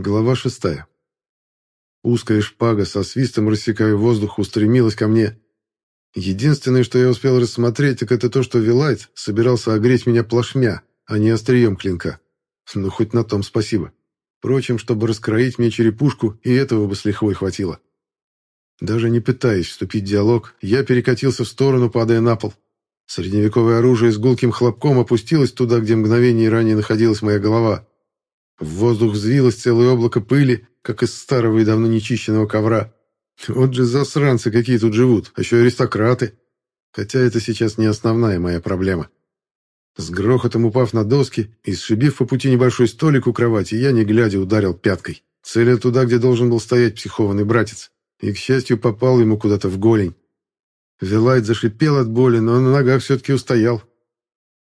Глава шестая. Узкая шпага со свистом, рассекая воздух, устремилась ко мне. Единственное, что я успел рассмотреть, так это то, что Вилайт собирался огреть меня плашмя, а не острием клинка. Ну, хоть на том спасибо. Впрочем, чтобы раскроить мне черепушку, и этого бы с лихвой хватило. Даже не пытаясь вступить в диалог, я перекатился в сторону, падая на пол. Средневековое оружие с гулким хлопком опустилось туда, где мгновение ранее находилась моя голова. В воздух взвилось целое облако пыли, как из старого и давно нечищенного ковра. Вот же засранцы какие тут живут, а еще аристократы. Хотя это сейчас не основная моя проблема. С грохотом упав на доски и сшибив по пути небольшой столик у кровати, я, не глядя, ударил пяткой, целя туда, где должен был стоять психованный братец, и, к счастью, попал ему куда-то в голень. Вилайт зашипел от боли, но на ногах все-таки устоял,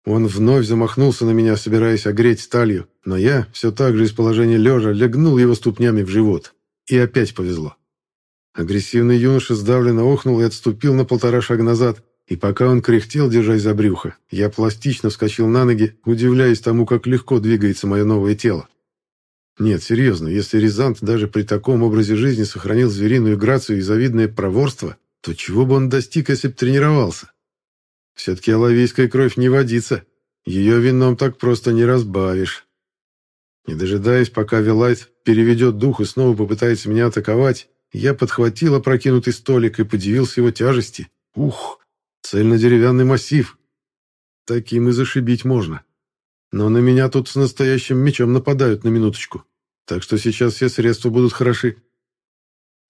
он вновь замахнулся на меня, собираясь огреть сталью, но я, все так же из положения лежа, легнул его ступнями в живот. И опять повезло. Агрессивный юноша сдавленно охнул и отступил на полтора шага назад, и пока он кряхтел, держась за брюхо, я пластично вскочил на ноги, удивляясь тому, как легко двигается мое новое тело. Нет, серьезно, если Рязант даже при таком образе жизни сохранил звериную грацию и завидное проворство, то чего бы он достиг, если бы тренировался? Все-таки алавийская кровь не водится. Ее вином так просто не разбавишь. Не дожидаясь, пока Вилайт переведет дух и снова попытается меня атаковать, я подхватил опрокинутый столик и подивился его тяжести. Ух, цельнодеревянный массив. Таким и зашибить можно. Но на меня тут с настоящим мечом нападают на минуточку. Так что сейчас все средства будут хороши.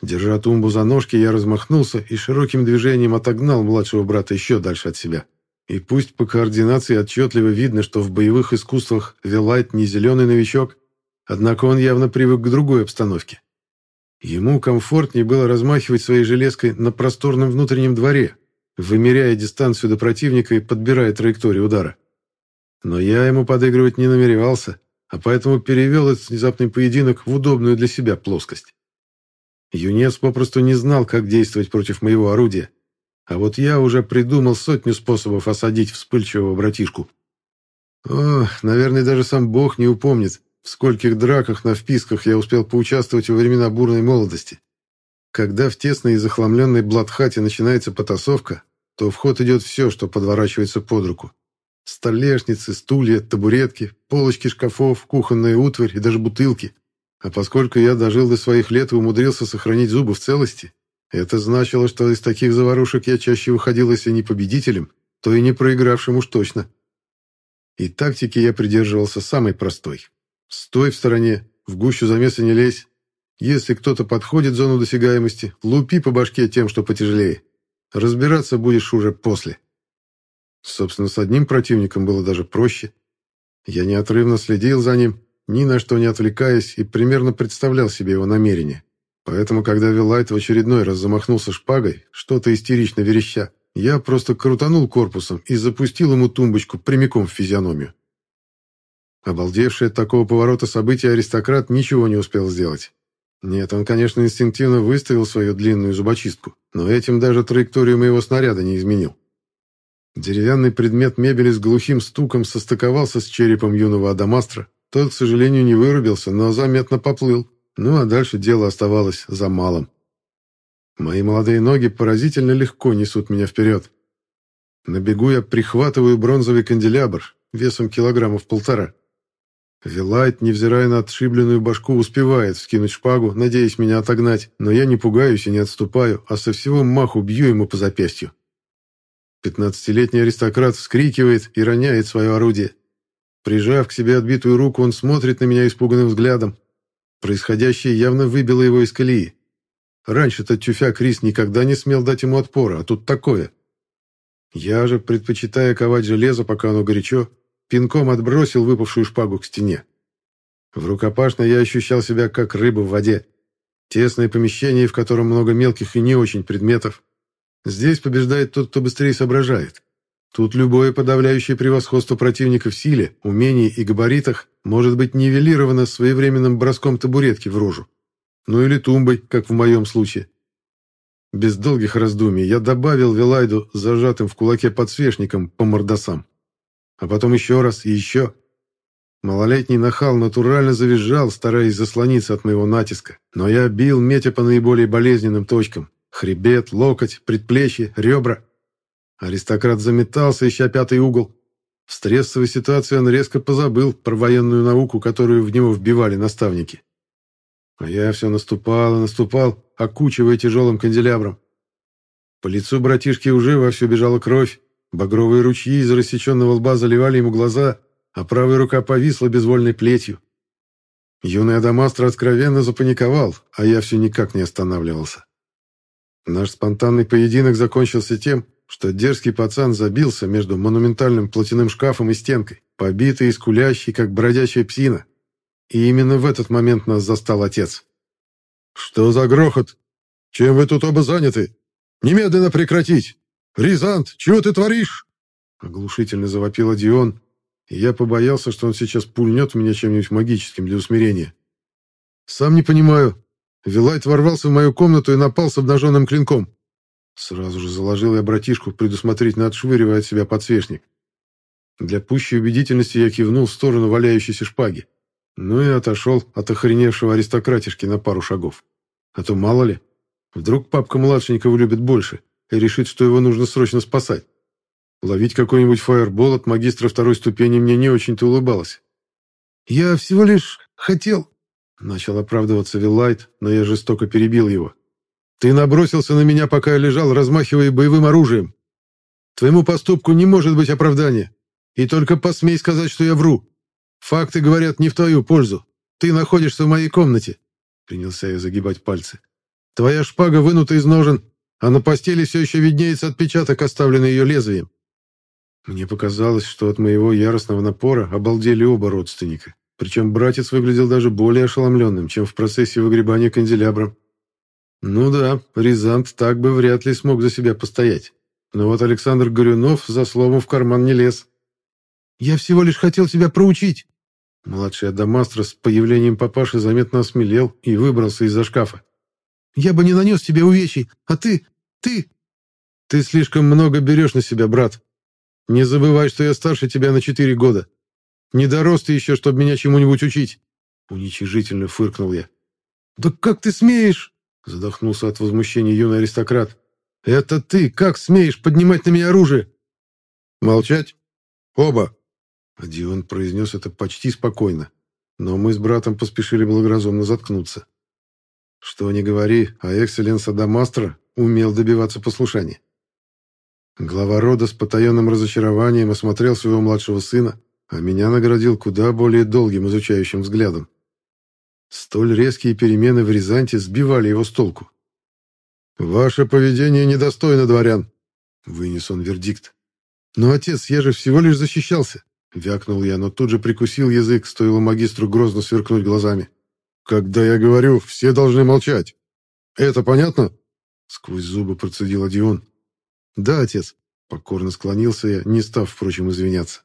Держа тумбу за ножки, я размахнулся и широким движением отогнал младшего брата еще дальше от себя. И пусть по координации отчетливо видно, что в боевых искусствах Вилайт не зеленый новичок, однако он явно привык к другой обстановке. Ему комфортнее было размахивать своей железкой на просторном внутреннем дворе, вымеряя дистанцию до противника и подбирая траекторию удара. Но я ему подыгрывать не намеревался, а поэтому перевел этот внезапный поединок в удобную для себя плоскость. Юнец попросту не знал, как действовать против моего орудия. А вот я уже придумал сотню способов осадить вспыльчивого братишку. О, наверное, даже сам Бог не упомнит, в скольких драках на вписках я успел поучаствовать во времена бурной молодости. Когда в тесной и захламленной блатхате начинается потасовка, то в ход идет все, что подворачивается под руку. Столешницы, стулья, табуретки, полочки шкафов, кухонная утварь и даже бутылки. А поскольку я дожил до своих лет и умудрился сохранить зубы в целости, это значило, что из таких заварушек я чаще выходил, если не победителем, то и не проигравшим уж точно. И тактики я придерживался самой простой. Стой в стороне, в гущу замеса не лезь. Если кто-то подходит в зону досягаемости, лупи по башке тем, что потяжелее. Разбираться будешь уже после. Собственно, с одним противником было даже проще. Я неотрывно следил за ним, ни на что не отвлекаясь, и примерно представлял себе его намерение. Поэтому, когда Вилайт в очередной раз замахнулся шпагой, что-то истерично вереща, я просто крутанул корпусом и запустил ему тумбочку прямиком в физиономию. Обалдевший от такого поворота событий аристократ ничего не успел сделать. Нет, он, конечно, инстинктивно выставил свою длинную зубочистку, но этим даже траекторию моего снаряда не изменил. Деревянный предмет мебели с глухим стуком состыковался с черепом юного Адамастра, тот, к сожалению, не вырубился, но заметно поплыл. Ну, а дальше дело оставалось за малым. Мои молодые ноги поразительно легко несут меня вперед. На бегу я прихватываю бронзовый канделябр весом килограммов полтора. Вилайт, невзирая на отшибленную башку, успевает вскинуть шпагу, надеясь меня отогнать, но я не пугаюсь и не отступаю, а со всего маху бью ему по запястью. Пятнадцатилетний аристократ вскрикивает и роняет свое орудие. Прижав к себе отбитую руку, он смотрит на меня испуганным взглядом. Происходящее явно выбило его из колеи. Раньше-то тюфяк Рис никогда не смел дать ему отпора, а тут такое. Я же, предпочитая ковать железо, пока оно горячо, пинком отбросил выпавшую шпагу к стене. В рукопашной я ощущал себя как рыба в воде. Тесное помещение, в котором много мелких и не очень предметов. Здесь побеждает тот, кто быстрее соображает. Тут любое подавляющее превосходство противника в силе, умении и габаритах может быть нивелировано своевременным броском табуретки в рожу. Ну или тумбой, как в моем случае. Без долгих раздумий я добавил Вилайду зажатым в кулаке подсвечником по мордосам. А потом еще раз и еще. Малолетний нахал натурально завизжал, стараясь заслониться от моего натиска, но я бил, метя по наиболее болезненным точкам. Хребет, локоть, предплечье, ребра. Аристократ заметался, ища пятый угол. В стрессовой ситуации он резко позабыл про военную науку, которую в него вбивали наставники. А я все наступал и наступал, окучивая тяжелым канделябром. По лицу братишки уже вовсю бежала кровь, багровые ручьи из рассеченного лба заливали ему глаза, а правая рука повисла безвольной плетью. Юный Адамастр откровенно запаниковал, а я все никак не останавливался. Наш спонтанный поединок закончился тем, что дерзкий пацан забился между монументальным платяным шкафом и стенкой, побитый и скулящий, как бродячая псина. И именно в этот момент нас застал отец. «Что за грохот? Чем вы тут оба заняты? Немедленно прекратить! Рязант, чего ты творишь?» Оглушительно завопил Дион, и я побоялся, что он сейчас пульнет меня чем-нибудь магическим для усмирения. «Сам не понимаю. Вилайт ворвался в мою комнату и напал с обнаженным клинком. Сразу же заложил я братишку, предусмотрительно отшвыривая от себя подсвечник. Для пущей убедительности я кивнул в сторону валяющейся шпаги. Ну и отошел от охреневшего аристократишки на пару шагов. А то мало ли, вдруг папка младшенького любит больше и решит, что его нужно срочно спасать. Ловить какой-нибудь фаербол от магистра второй ступени мне не очень-то улыбалось. «Я всего лишь хотел...» Начал оправдываться Виллайт, но я жестоко перебил его. «Ты набросился на меня, пока я лежал, размахивая боевым оружием. Твоему поступку не может быть оправдания. И только посмей сказать, что я вру. Факты говорят не в твою пользу. Ты находишься в моей комнате». Принялся я загибать пальцы. «Твоя шпага вынута из ножен, а на постели все еще виднеется отпечаток, оставленный ее лезвием. Мне показалось, что от моего яростного напора обалдели оба родственника. Причем братец выглядел даже более ошеломленным, чем в процессе выгребания канделябром. Ну да, Рязант так бы вряд ли смог за себя постоять. Но вот Александр Горюнов за словом в карман не лез. «Я всего лишь хотел тебя проучить!» Младший Адамастро с появлением папаши заметно осмелел и выбрался из-за шкафа. «Я бы не нанес тебе увечий, а ты... ты...» «Ты слишком много берешь на себя, брат», не забывай, что я старше тебя на четыре года. Не дорос ты еще, чтобы меня чему-нибудь учить. Уничижительно фыркнул я. Да как ты смеешь? Задохнулся от возмущения юный аристократ. Это ты как смеешь поднимать на меня оружие? Молчать? Оба. Адион произнес это почти спокойно, но мы с братом поспешили благоразумно заткнуться. Что ни говори, а экселленс Адамастра умел добиваться послушания. Глава рода с потаенным разочарованием осмотрел своего младшего сына, а меня наградил куда более долгим изучающим взглядом. Столь резкие перемены в Рязанте сбивали его с толку. «Ваше поведение недостойно дворян», — вынес он вердикт. «Но, отец, я же всего лишь защищался», — вякнул я, но тут же прикусил язык, стоило магистру грозно сверкнуть глазами. «Когда я говорю, все должны молчать. Это понятно?» Сквозь зубы процедил Одион. «Да, отец», — покорно склонился я, не став, впрочем, извиняться.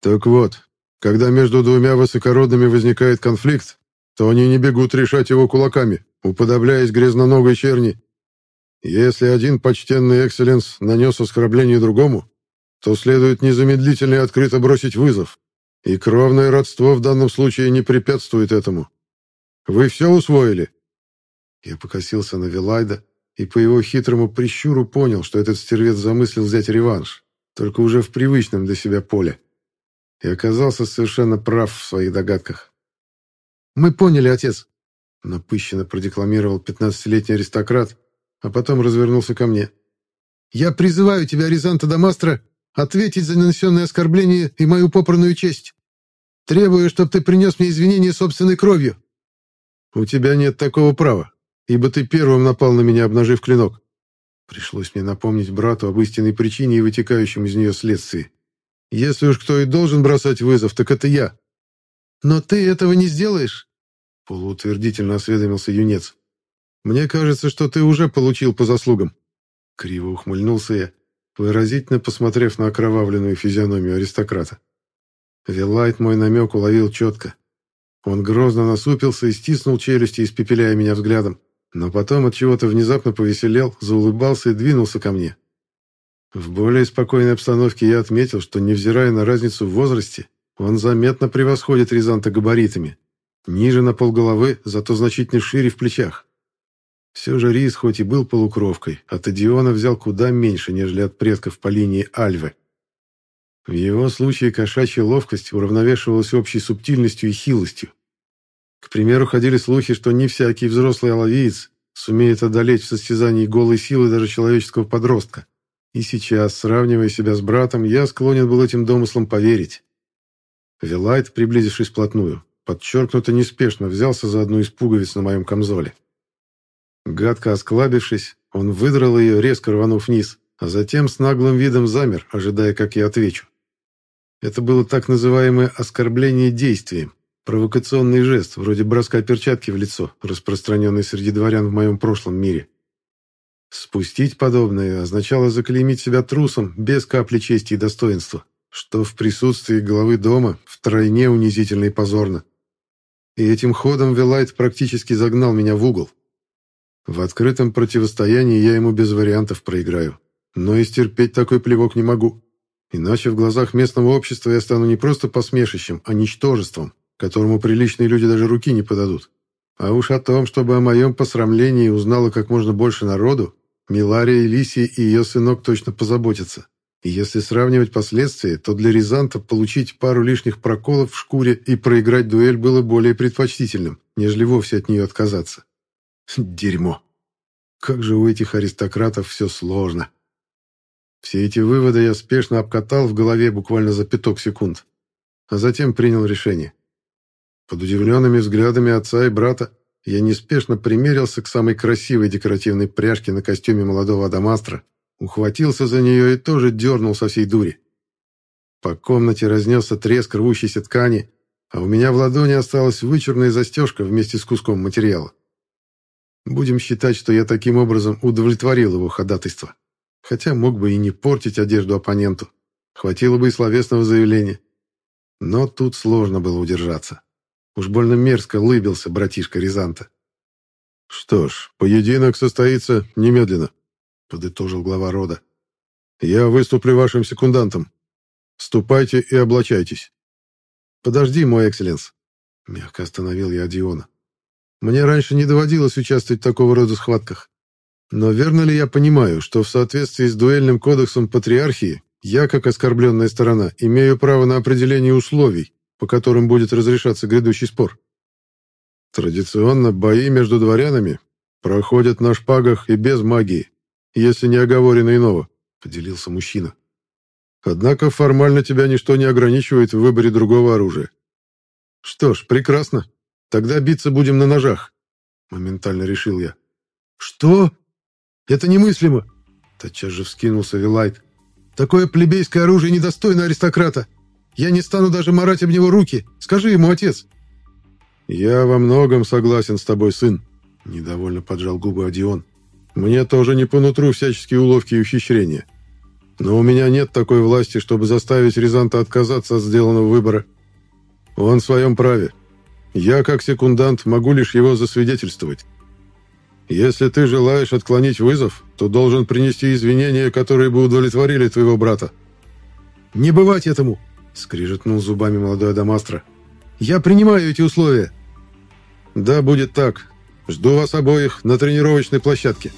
«Так вот, когда между двумя высокородными возникает конфликт, то они не бегут решать его кулаками, уподобляясь грязноногой черни. Если один почтенный экселленс нанес оскорбление другому, то следует незамедлительно и открыто бросить вызов, и кровное родство в данном случае не препятствует этому. Вы все усвоили?» Я покосился на Вилайда, и по его хитрому прищуру понял, что этот стервец замыслил взять реванш, только уже в привычном для себя поле. И оказался совершенно прав в своих догадках. «Мы поняли, отец», — напыщенно продекламировал пятнадцатилетний аристократ, а потом развернулся ко мне. «Я призываю тебя, Рязанта Дамастра, ответить за нанесенное оскорбление и мою попранную честь. Требую, чтобы ты принес мне извинения собственной кровью». «У тебя нет такого права», ибо ты первым напал на меня, обнажив клинок. Пришлось мне напомнить брату об истинной причине и вытекающем из нее следствии. Если уж кто и должен бросать вызов, так это я. Но ты этого не сделаешь, полуутвердительно осведомился юнец. Мне кажется, что ты уже получил по заслугам. Криво ухмыльнулся я, выразительно посмотрев на окровавленную физиономию аристократа. Виллайт мой намек уловил четко. Он грозно насупился и стиснул челюсти, испепеляя меня взглядом. Но потом от чего-то внезапно повеселел, заулыбался и двинулся ко мне. В более спокойной обстановке я отметил, что, невзирая на разницу в возрасте, Он заметно превосходит Рязанта габаритами. Ниже на полголовы, зато значительно шире в плечах. Все же Рис хоть и был полукровкой, от Эдиона взял куда меньше, нежели от предков по линии Альвы. В его случае кошачья ловкость уравновешивалась общей субтильностью и хилостью. К примеру, ходили слухи, что не всякий взрослый алавиец сумеет одолеть в состязании голой силы даже человеческого подростка. И сейчас, сравнивая себя с братом, я склонен был этим домыслам поверить. Вилайт, приблизившись вплотную, подчеркнуто неспешно взялся за одну из пуговиц на моем камзоле. Гадко осклабившись, он выдрал ее, резко рванув вниз, а затем с наглым видом замер, ожидая, как я отвечу. Это было так называемое оскорбление действием, провокационный жест, вроде броска перчатки в лицо, распространенный среди дворян в моем прошлом мире. Спустить подобное означало заклеймить себя трусом без капли чести и достоинства, что в присутствии главы дома втройне унизительно и позорно. И этим ходом Вилайт практически загнал меня в угол. В открытом противостоянии я ему без вариантов проиграю. Но и стерпеть такой плевок не могу. Иначе в глазах местного общества я стану не просто посмешищем, а ничтожеством, которому приличные люди даже руки не подадут. А уж о том, чтобы о моем посрамлении узнало как можно больше народу, Милария Элисия и ее сынок точно позаботятся. Если сравнивать последствия, то для Рязанта получить пару лишних проколов в шкуре и проиграть дуэль было более предпочтительным, нежели вовсе от нее отказаться. Дерьмо. Как же у этих аристократов все сложно. Все эти выводы я спешно обкатал в голове буквально за пяток секунд, а затем принял решение. Под удивленными взглядами отца и брата я неспешно примерился к самой красивой декоративной пряжке на костюме молодого Адамастра, ухватился за нее и тоже дернул со всей дури. По комнате разнесся треск рвущейся ткани, а у меня в ладони осталась вычурная застежка вместе с куском материала. Будем считать, что я таким образом удовлетворил его ходатайство. Хотя мог бы и не портить одежду оппоненту. Хватило бы и словесного заявления. Но тут сложно было удержаться. Уж больно мерзко лыбился братишка Рязанта. «Что ж, поединок состоится немедленно», — подытожил глава рода. «Я выступлю вашим секундантом. Ступайте и облачайтесь». «Подожди, мой экселленс», — мягко остановил я Адиона. «Мне раньше не доводилось участвовать в такого рода схватках. Но верно ли я понимаю, что в соответствии с дуэльным кодексом патриархии я, как оскорбленная сторона, имею право на определение условий, по которым будет разрешаться грядущий спор? Традиционно бои между дворянами проходят на шпагах и без магии, если не оговорено иного, поделился мужчина. Однако формально тебя ничто не ограничивает в выборе другого оружия. Что ж, прекрасно. Тогда биться будем на ножах, моментально решил я. Что? Это немыслимо!» Тотчас же вскинулся Вилайт. «Такое плебейское оружие недостойно аристократа! Я не стану даже марать об него руки! Скажи ему, отец!» «Я во многом согласен с тобой, сын», — недовольно поджал губы Одион. «Мне тоже не по нутру всяческие уловки и ухищрения. Но у меня нет такой власти, чтобы заставить Рязанта отказаться от сделанного выбора. Он в своем праве. Я, как секундант, могу лишь его засвидетельствовать. Если ты желаешь отклонить вызов, то должен принести извинения, которые бы удовлетворили твоего брата». «Не бывать этому!» — скрижетнул зубами молодой Адамастро. «Я принимаю эти условия». «Да, будет так. Жду вас обоих на тренировочной площадке».